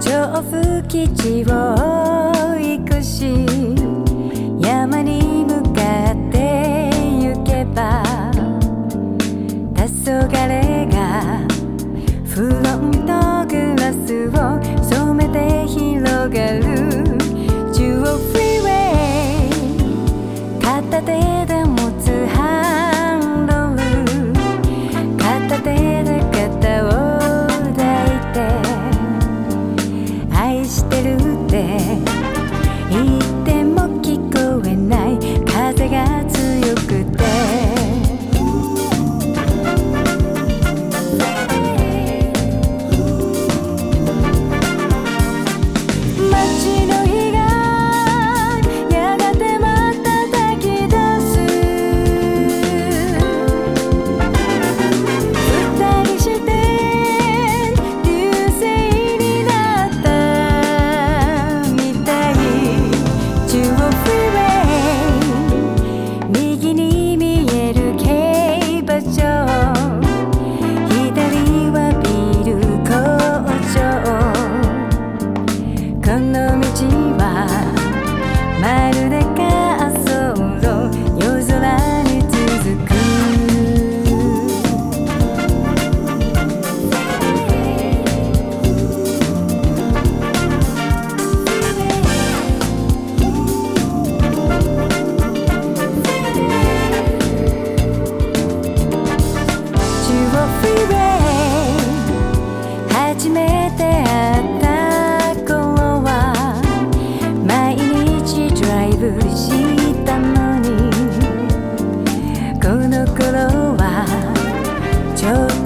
上腹基地を行くし愛してるって言ってこの頃はちょっと